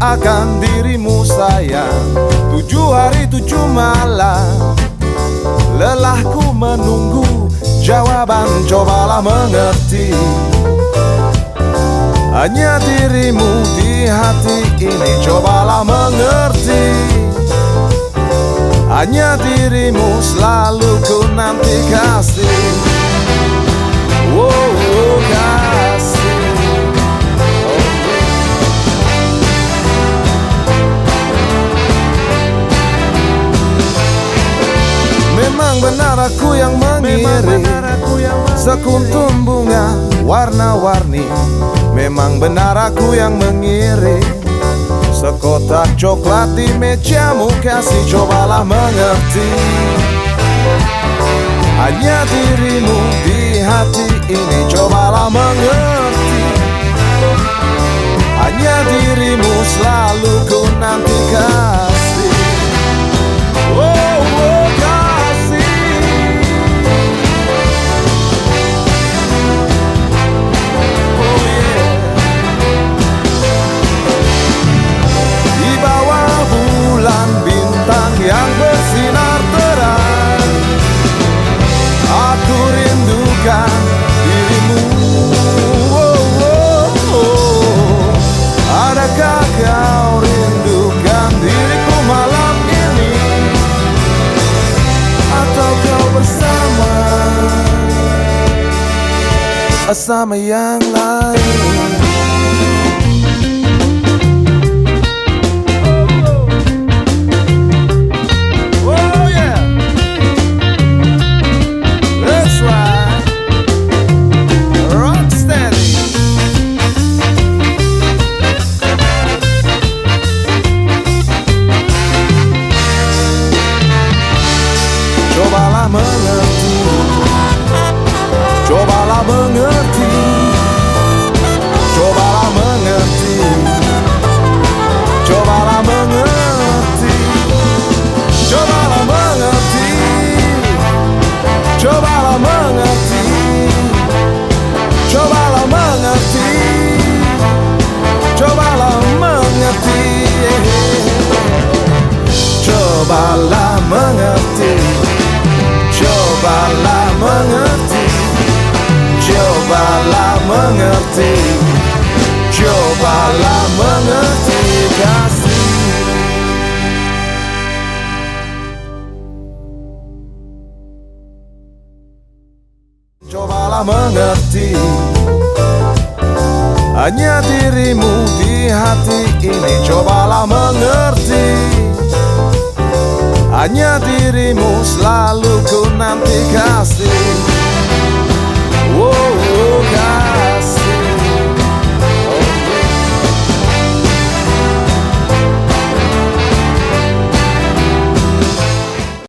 akan dirimu sayang. Tujuh hari tujuh malam. Lelahku menunggu jawaban cobalah mengerti. Hanya dirimu di hati ini cobalah mengerti. Hanya dirimu selalu ku nanti kasih Aku yang mengiring. Sekuntum bunga warna-warni. Memang benar aku yang mengiring. Sekotak coklat di mejamu kasih cobalah mengerti. Hanya dirimu di hati ini cobalah mengerti. Hanya dirimu kasama yang lain oh, oh, Cobalah mengerti Cobalah mengerti Cobalah mengerti. Hanya dirimu di hati ini Cobalah mengerti. Hanya dirimu selalu